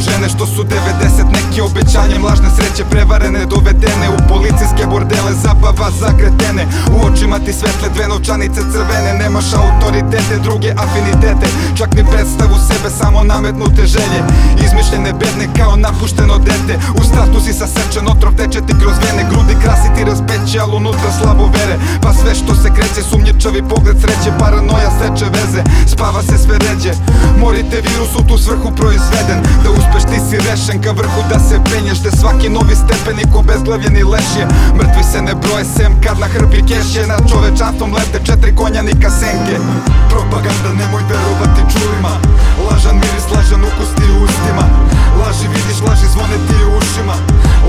žene što su 90 Neke obećanjem lažne sreće prevarene Dovedene u policijske bordele Zabava za kretene U očima ti svetle dve novčanice crvene Nemaš autoritete, druge afinitete. Čak ni predstavu sebe, samo nametnute želje. Izmišljene bedne kao napušteno dete. U startu si sasečen, otrov teče ti kroz vene. Grudi krasi ti raspeće, al unutra slabo vere. Pa sve što se kreće, sumnjičavi pogled sreće Paranoja seče veze, spava se sve ređe. Morite virus u tu svrhu proizveden Da uspeš ti si rešen ka vrhu da se penješ Da svaki novi stepenik obezglavljeni leš je. Mrtvi se ne broje sem kad na hrpi keš je. Nad čovečanstvom lete četiri konjanika senke. Propaganda nemoj verovati čulima Lažan miris, lažan ukus ti u ustima. Laži vidiš, laži zvone ti u ušima.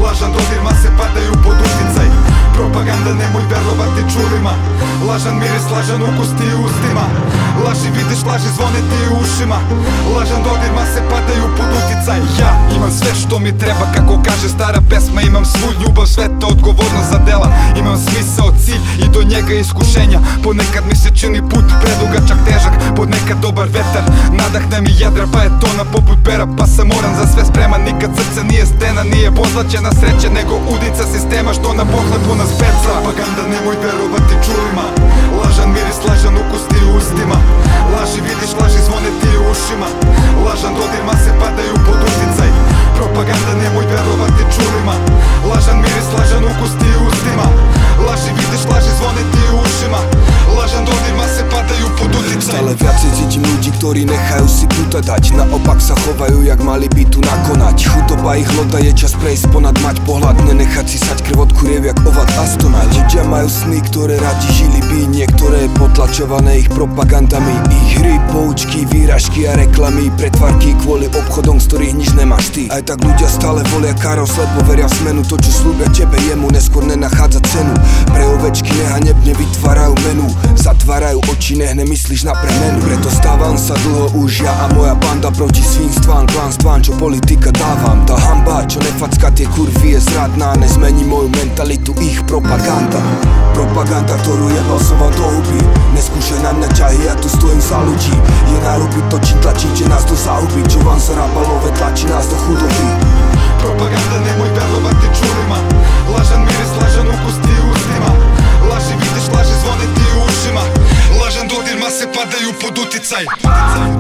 Lažan dodir mase padaju pod uticaj. Propaganda nemoj čulima Lažan miris, lažan ukus ti ustima. Laži vidiš, laži zvone ti ušima. Lažan dodir mase padaju pod uticaj. Ja imam sve što mi treba kako kaže stara pesma. Imam svu ljubav, sve to odgovornost za dela. Imam smisao, cilj i do njega iskušenja. Ponekad mi se čini put predugačak, težak Ponekad dobar vetar, nadahne mi jedra Pa je tona poput pera, pa sam moram za sve spreman. Nikad srce nije stena, nije pozlaćena sreća Nego udica sistema što na pohlepu nas peca. Propaganda nemoj verovati čulima Lažan miris, lažan ukus ti ustima Stále viacej cítim ľudí, ktorí nechajú si puta dať. Naopak sa chovajú, jak mali by tu nakonať. Chudoba ich loda je čas prejsť ponad mať pohľad Nenechať si sať krv od kuriev, jak ovad astonať Ľudia majú sny, ktoré radi žili by Niektoré potlačované ich propagandami. Ich hry, poučky, výražky a reklamy Pretvarky kvôli obchodom, z ktorých nič nemáš ty. Aj tak ľudia stále volia karos, lebo veria smenu To čo slúbia tebe, jemu neskôr nenachádza cenu. Pre ovečky nehanebne vytvárajú menu Zatvárajú oči, nehne myslíš na premenu. Preto stávam sa dlho už ja a moja banda Proti svinstvám, klanstvám, čo politika dávam. Tá hamba, čo nefacka tie kurvy je zradná. Nezmení moju mentalitu ich propaganda. Propaganda, ktorú jebal som vám do huby. Neskúšaj na mňa ťahy, ja tu stojím za ľudí. Je narobiť to, čím tlačíte nás do zahuby Čo vám sa rápalové tlačí nás do chudoby Lažan